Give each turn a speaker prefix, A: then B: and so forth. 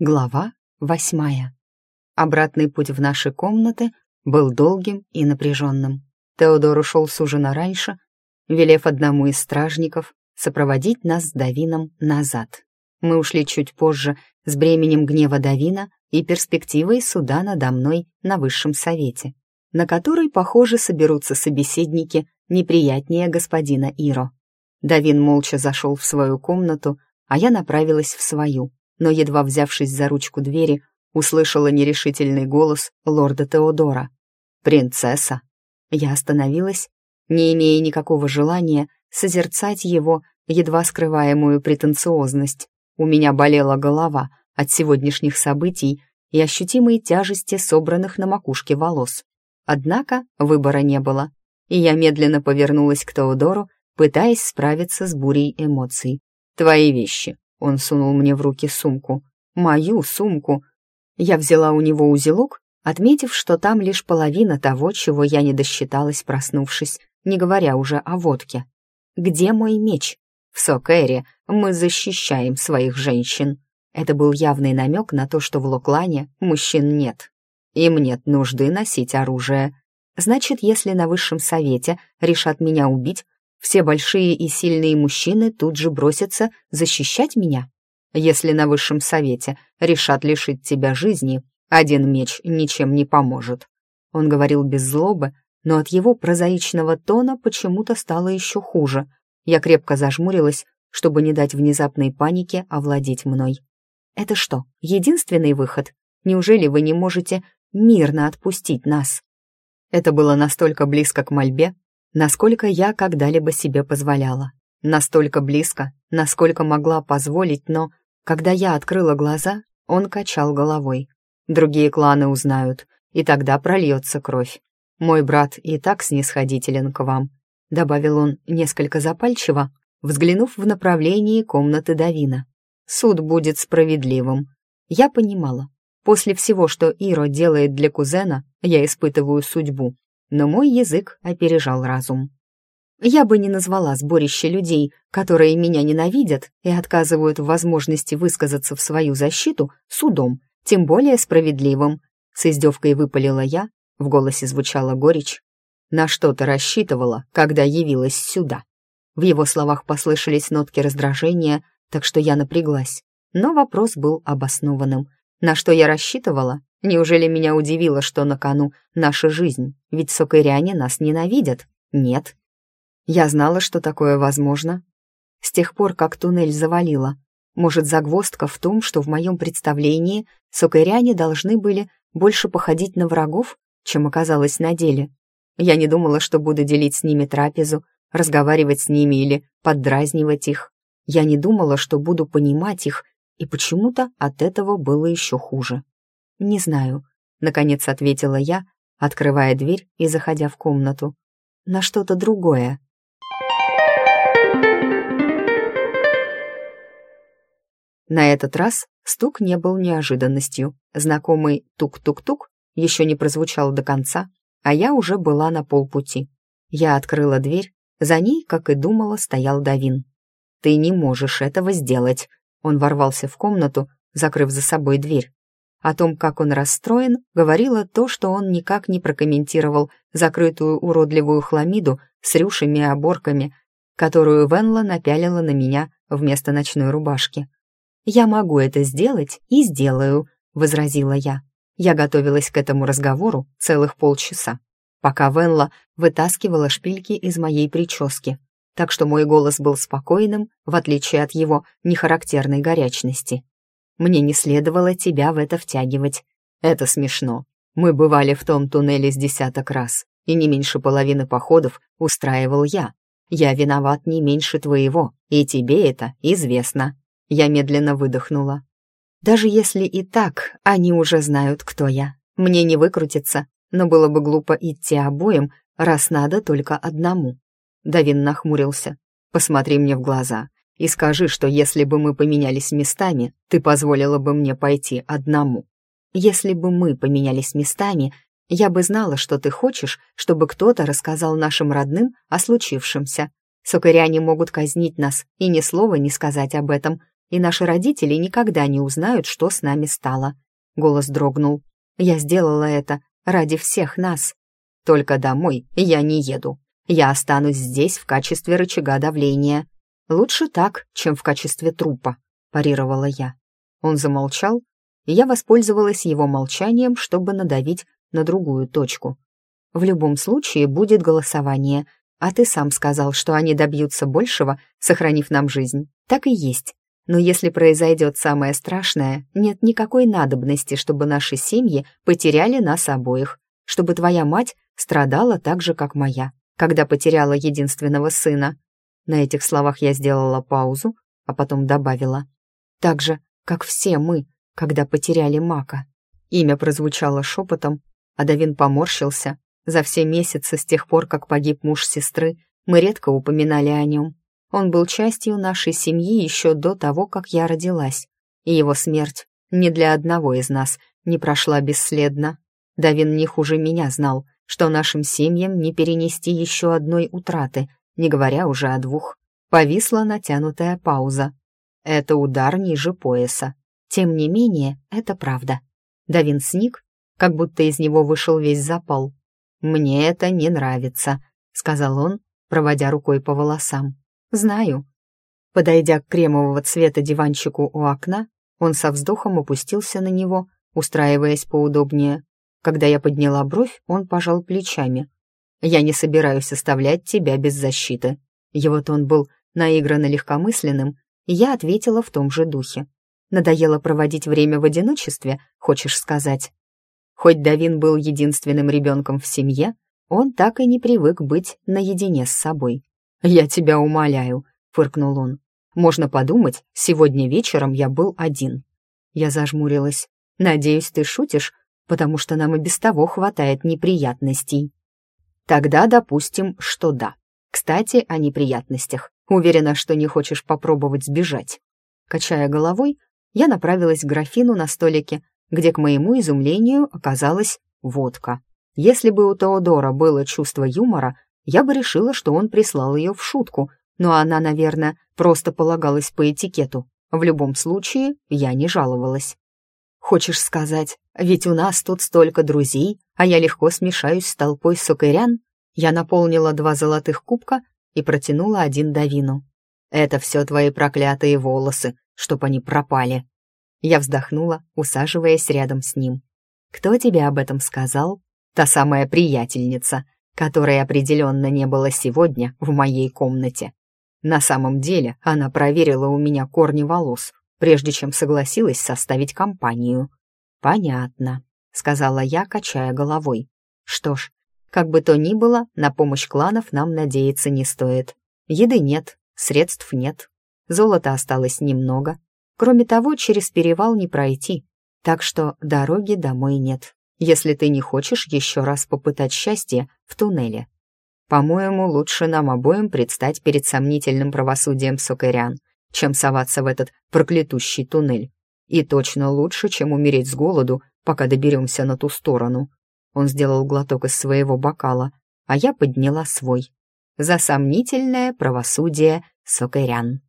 A: Глава восьмая. Обратный путь в наши комнаты был долгим и напряженным. Теодор ушел с ужина раньше, велев одному из стражников сопроводить нас с Давином назад. Мы ушли чуть позже с бременем гнева Давина и перспективой суда надо мной на высшем совете, на который, похоже, соберутся собеседники неприятнее господина Иро. Давин молча зашел в свою комнату, а я направилась в свою — но, едва взявшись за ручку двери, услышала нерешительный голос лорда Теодора. «Принцесса!» Я остановилась, не имея никакого желания созерцать его едва скрываемую претенциозность. У меня болела голова от сегодняшних событий и ощутимой тяжести собранных на макушке волос. Однако выбора не было, и я медленно повернулась к Теодору, пытаясь справиться с бурей эмоций. «Твои вещи», он сунул мне в руки сумку. Мою сумку. Я взяла у него узелок, отметив, что там лишь половина того, чего я не досчиталась, проснувшись, не говоря уже о водке. «Где мой меч?» «В Сокэре мы защищаем своих женщин». Это был явный намек на то, что в Локлане мужчин нет. Им нет нужды носить оружие. Значит, если на высшем совете решат меня убить, все большие и сильные мужчины тут же бросятся защищать меня. Если на высшем совете решат лишить тебя жизни, один меч ничем не поможет. Он говорил без злобы, но от его прозаичного тона почему-то стало еще хуже. Я крепко зажмурилась, чтобы не дать внезапной панике овладеть мной. «Это что, единственный выход? Неужели вы не можете мирно отпустить нас?» Это было настолько близко к мольбе, насколько я когда-либо себе позволяла. Настолько близко, насколько могла позволить, но, когда я открыла глаза, он качал головой. Другие кланы узнают, и тогда прольется кровь. Мой брат и так снисходителен к вам», — добавил он несколько запальчиво, взглянув в направлении комнаты Давина. «Суд будет справедливым». Я понимала. После всего, что Иро делает для кузена, я испытываю судьбу, но мой язык опережал разум. Я бы не назвала сборище людей, которые меня ненавидят и отказывают в возможности высказаться в свою защиту, судом, тем более справедливым. С издевкой выпалила я, в голосе звучала горечь. На что то рассчитывала, когда явилась сюда? В его словах послышались нотки раздражения, так что я напряглась. Но вопрос был обоснованным. На что я рассчитывала? Неужели меня удивило, что на кону наша жизнь? Ведь сокыряне нас ненавидят. Нет. Я знала, что такое возможно. С тех пор, как туннель завалило. Может, загвоздка в том, что в моем представлении сокыряне должны были больше походить на врагов, чем оказалось на деле. Я не думала, что буду делить с ними трапезу, разговаривать с ними или поддразнивать их. Я не думала, что буду понимать их, и почему-то от этого было еще хуже. «Не знаю», — наконец ответила я, открывая дверь и заходя в комнату. «На что-то другое». На этот раз стук не был неожиданностью. Знакомый тук-тук-тук еще не прозвучал до конца, а я уже была на полпути. Я открыла дверь, за ней, как и думала, стоял Давин. «Ты не можешь этого сделать», — он ворвался в комнату, закрыв за собой дверь. О том, как он расстроен, говорило то, что он никак не прокомментировал закрытую уродливую хламиду с рюшами и оборками, которую Венла напялила на меня вместо ночной рубашки. «Я могу это сделать и сделаю», — возразила я. Я готовилась к этому разговору целых полчаса, пока Венла вытаскивала шпильки из моей прически, так что мой голос был спокойным, в отличие от его нехарактерной горячности. Мне не следовало тебя в это втягивать. Это смешно. Мы бывали в том туннеле с десяток раз, и не меньше половины походов устраивал я. Я виноват не меньше твоего, и тебе это известно. Я медленно выдохнула. Даже если и так, они уже знают, кто я. Мне не выкрутиться, но было бы глупо идти обоим, раз надо только одному. Давин нахмурился. «Посмотри мне в глаза и скажи, что если бы мы поменялись местами, ты позволила бы мне пойти одному. Если бы мы поменялись местами, я бы знала, что ты хочешь, чтобы кто-то рассказал нашим родным о случившемся. Сокыряне могут казнить нас и ни слова не сказать об этом, и наши родители никогда не узнают, что с нами стало. Голос дрогнул. Я сделала это ради всех нас. Только домой я не еду. Я останусь здесь в качестве рычага давления. Лучше так, чем в качестве трупа, парировала я. Он замолчал, и я воспользовалась его молчанием, чтобы надавить на другую точку. В любом случае будет голосование, а ты сам сказал, что они добьются большего, сохранив нам жизнь. Так и есть. Но если произойдет самое страшное, нет никакой надобности, чтобы наши семьи потеряли нас обоих, чтобы твоя мать страдала так же, как моя, когда потеряла единственного сына. На этих словах я сделала паузу, а потом добавила. Так же, как все мы, когда потеряли Мака. Имя прозвучало шепотом, а Давин поморщился. За все месяцы с тех пор, как погиб муж сестры, мы редко упоминали о нем. Он был частью нашей семьи еще до того, как я родилась, и его смерть ни для одного из нас не прошла бесследно. Давин не хуже меня знал, что нашим семьям не перенести еще одной утраты, не говоря уже о двух. Повисла натянутая пауза. Это удар ниже пояса. Тем не менее, это правда. Давин сник, как будто из него вышел весь запал. «Мне это не нравится», — сказал он, проводя рукой по волосам. «Знаю». Подойдя к кремового цвета диванчику у окна, он со вздохом опустился на него, устраиваясь поудобнее. Когда я подняла бровь, он пожал плечами. «Я не собираюсь оставлять тебя без защиты». Его тон был наигранно легкомысленным, и я ответила в том же духе. Надоело проводить время в одиночестве, хочешь сказать? Хоть Давин был единственным ребенком в семье, он так и не привык быть наедине с собой. «Я тебя умоляю», — фыркнул он. «Можно подумать, сегодня вечером я был один». Я зажмурилась. «Надеюсь, ты шутишь, потому что нам и без того хватает неприятностей». «Тогда допустим, что да. Кстати, о неприятностях. Уверена, что не хочешь попробовать сбежать». Качая головой, я направилась к графину на столике, где, к моему изумлению, оказалась водка. Если бы у Теодора было чувство юмора, я бы решила, что он прислал ее в шутку, но она, наверное, просто полагалась по этикету. В любом случае, я не жаловалась. «Хочешь сказать, ведь у нас тут столько друзей, а я легко смешаюсь с толпой сокырян?» Я наполнила два золотых кубка и протянула один Давину. «Это все твои проклятые волосы, чтоб они пропали». Я вздохнула, усаживаясь рядом с ним. «Кто тебе об этом сказал?» «Та самая приятельница, которой определенно не было сегодня в моей комнате. На самом деле она проверила у меня корни волос, прежде чем согласилась составить компанию». «Понятно», — сказала я, качая головой. «Что ж, как бы то ни было, на помощь кланов нам надеяться не стоит. Еды нет, средств нет, золота осталось немного. Кроме того, через перевал не пройти, так что дороги домой нет, если ты не хочешь еще раз попытать счастье в туннеле. По-моему, лучше нам обоим предстать перед сомнительным правосудием сокырян, чем соваться в этот проклятущий туннель. И точно лучше, чем умереть с голоду, пока доберемся на ту сторону. Он сделал глоток из своего бокала, а я подняла свой. За сомнительное правосудие сокырян.